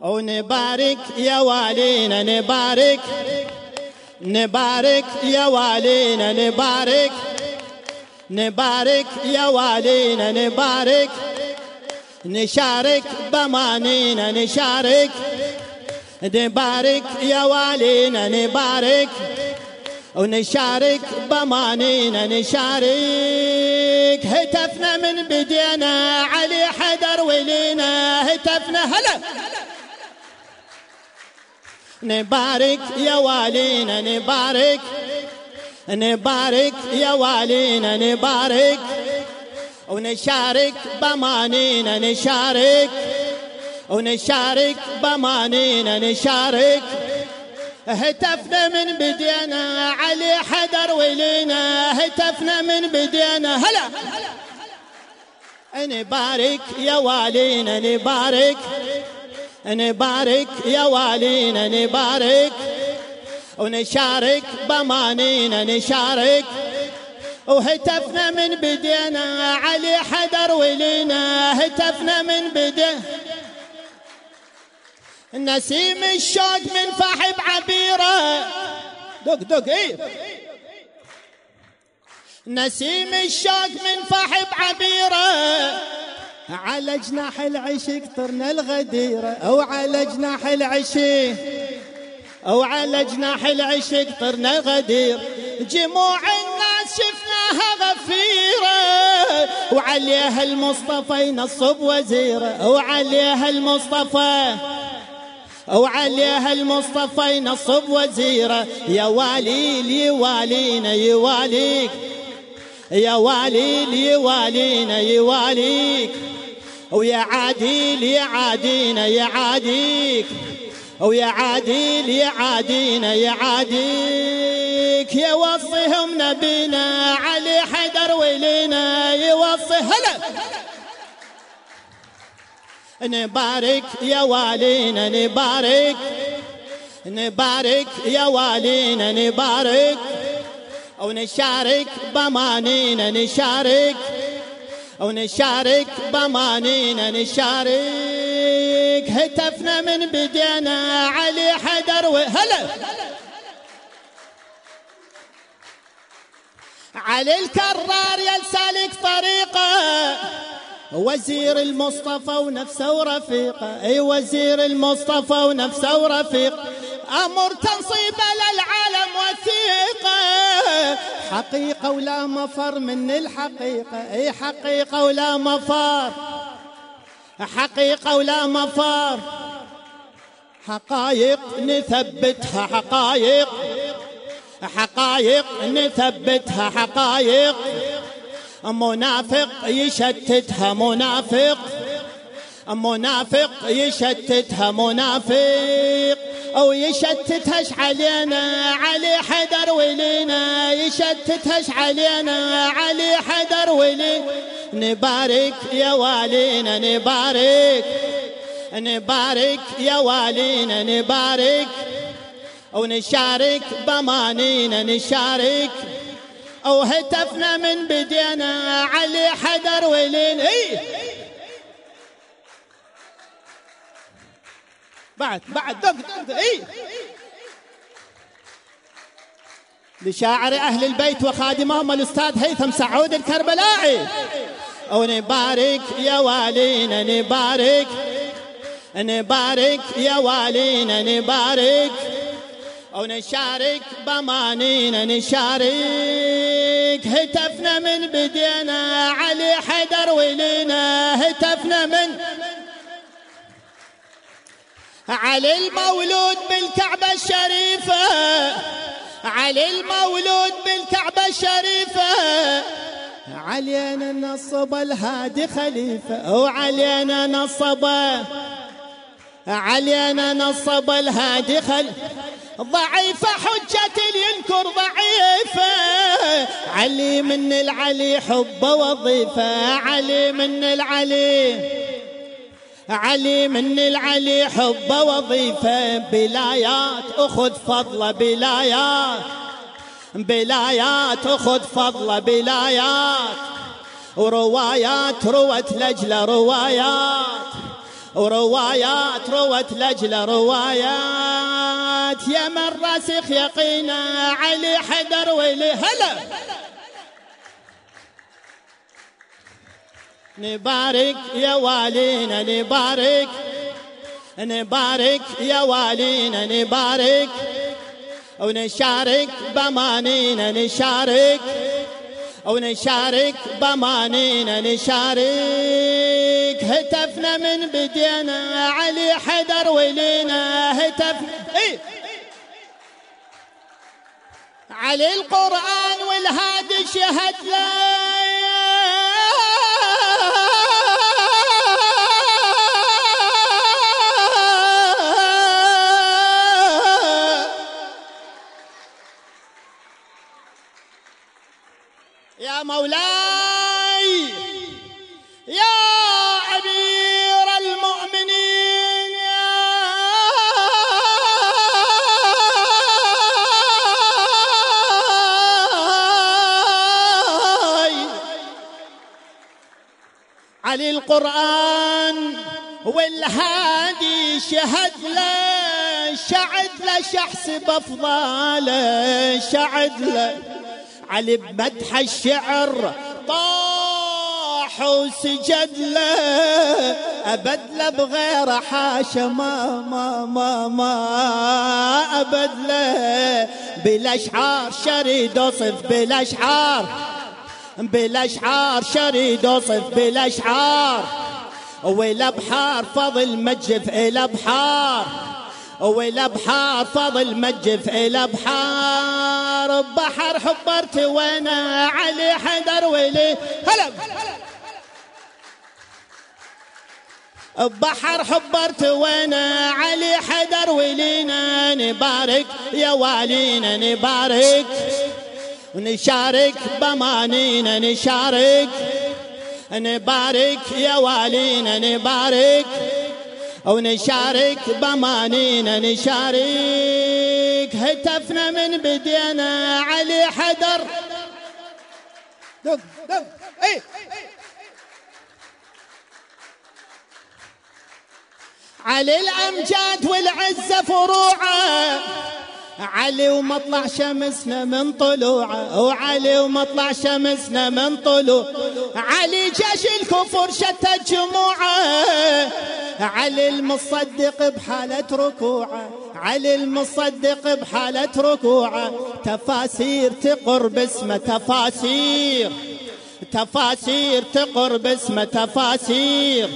ونبارك يا والينا نبارك. نبارك يا والينا نبارك. نبارك يا والينا نبارك. نشارك بمانينا نشارك. نبارك يا والينا نبارك. ونشارك بمانينا نشارك. هتفنا من بدينا علي حدر ولينا. هتفنا هلا. نبارك يا والينا نبارك. نبارك يا والينا نبارك. ونشارك بمانينا نشارك. ونشارك بمانينا نشارك. هتفنا من بدينا علي حدر ولينا. هتفنا من بدينا. هلا. نبارك يا والينا نبارك. نبارك يا والينا نبارك ونشارك بمانينا نشارك وهتفنا من بدينا علي حدر ولينا هتفنا من بدينا نسيم الشوق من فحب عبيرة. دق دق إيه. نسيم الشوق من فحب عبيرة. على جناح العشق طرنا الغديرة أو على جناح العشق. أو على جناح العشق طرنا الغدير. جموع الناس شفناها غفيرة. وعليها المصطفى ينصب وزيرة وعليها المصطفى. وعليها المصطفى ينصب وزيره يا والي يوالينا يواليك يا والي يوالينا يواليك ويا عادل يا عادينا يا عاديك ويا عادل يا عادينا يا عاديك. يوصيهم نبينا علي حدر ولينا يوصي هلا نبارك يا والينا نبارك. نبارك يا والينا نبارك. ونشارك بمانينا نشارك. ونشارك بمانينا نشارك. هتفنا من بدينا علي حدر وهلا علي الكرار يلسالك طريقة. وزير المصطفى ونفسه ورفيقه أي وزير المصطفى ونفسه ورفيقه أمر تنصيبه للعالم وثيقه. حقيقة ولا مفر من الحقيقة. إي حقيقة ولا مفر. حقيقة ولا مفر. حقائق نثبتها حقائق حقائق نثبتها حقائق منافق يشتتها منافق. منافق يشتتها منافق. أو يشتتهش علينا علي حدر ولينا. يشتتهش علينا علي حدر ولي نبارك يا والينا نبارك. نبارك يا والينا نبارك. ونشارك بمانينا نشارك. أو هتفنا من بدينا علي حدر ولين اي بعد بعد دق دق اي لشاعر أهل البيت وخادمهم الأستاذ هيثم سعود الكربلاعي ونبارك يا والينا نبارك نبارك يا والينا نبارك. ونشارك بمانينا نشارك. هتفنا من بدينا علي حدر ولينا. هتفنا من علي المولود بالكعبة الشريفة علي المولود بالكعبة الشريفة علينا نصب الهادي خليفة وعلينا نصب علينا نصب الهادي خليفة. ضعيفة حجة ينكر ضعيفة علي من العلي حب وظيفة علي من العلي علي من العلي حب وظيفة بلايات أخذ فضله بلايات بلايات أخذ فضله بلايات وروايات روت لجله روايات. وروايات روت لجل روايات. يا من راسخ يقينا علي حدر ولي هلا نبارك يا والينا نبارك. نبارك يا والينا نبارك. ونشارك بمانينا نشارك. ونشارك بمانينا نشارك. هتفنا من بدينا علي حدر ولينا. هتفنا إيه. علي القرآن والهادي شهد له يا مولاي يا أمير المؤمنين يا علي القرآن والهادي شهد له شعد له شحس بأفضاله شعد له علي بمدح الشعر طاح وسجد له. أبد له بغير حاشا ما ما ما ما أبد له بالأشعار شريد أصف بالأشعار بالأشعار شريد أصف بالأشعار. والأبحار فضل مجف الأبحار والابحار فضل مجف الابحار بحر حبرت وأنا علي حدر ولي هلا. بحر حبرت وأنا علي حدر ولينا نبارك يا والينا نبارك ونشارك بمانينا نشارك نبارك يا والينا نبارك أو نشارك بمانينا نشارك. هتفنا من بدينا علي حدر. دق دق اي علي الأمجاد والعزة فروعة. علي ومطلع شمسنا من طلوعة. وعلي ومطلع شمسنا من طلوع علي جيش الكفر شتت جموعه علي المصدق بحالة ركوعه علي المصدق بحالة ركوعه. تفاسير تقر باسمه تفاسير تفاسير تقر باسمه تفاسير.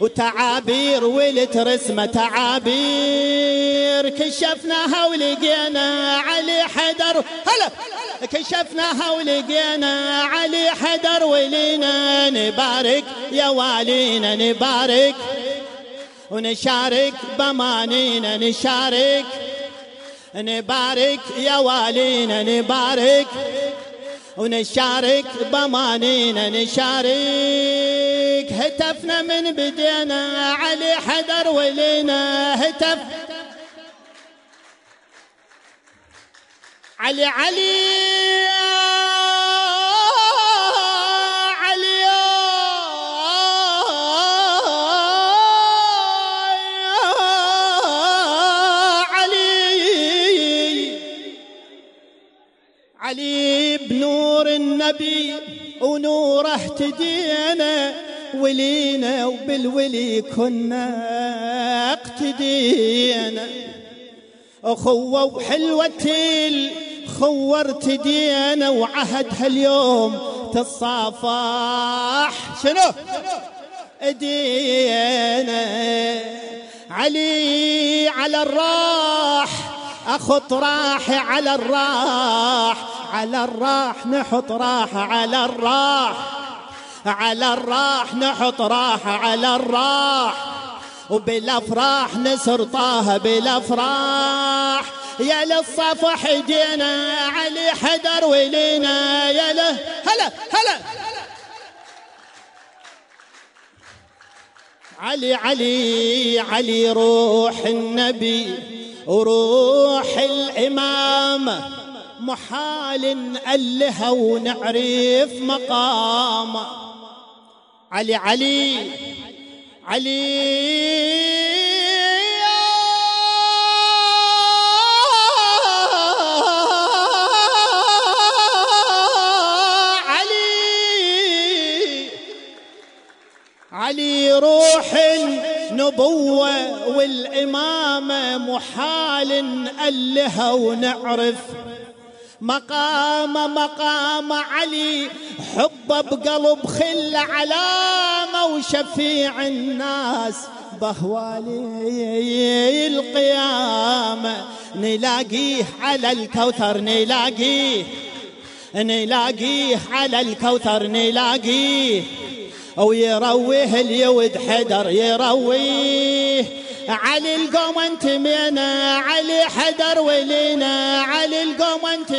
وتعابير ولت رسمة تعابير. كشفناها ولقينا علي حدر. هلا كشفناها ولقينا علي حدر. ولينا نبارك يا والينا نبارك. ونشارك بمانينا نشارك. نبارك يا والينا نبارك. ونشارك بمانينا نشارك. هتفنا من بدينا علي حدر ولينا. هتف. علي علي. علي بنور النبي ونوره اهتدينا ولينا وبالولي كنا اقتدينا. أخوة وحلوة الخوة ارتدينا وعهد هاليوم تصافح شنو؟ أدينا. علي على الراح اخط راح على الراح. على الراح نحط راحة على الراح. على الراح نحط راحة على الراح. وبالأفراح نسر طه بالأفراح. يا للصفح جينا علي حدر ولينا. يا له هلا هلا. علي علي علي روح النبي وروح الإمام. محال نألها ونعرف مقامه علي علي علي علي روح النبوة والإمامة محال نألها ونعرف مقام مقام علي حبه بقلب خل علامة وشفيع الناس. بهوالي القيامة نلاقيه على الكوثر نلاقيه نلاقيه على الكوثر نلاقيه. ويرويه اليود حدر يرويه علي القوم انت علي حدر ولينا. علي القوم انت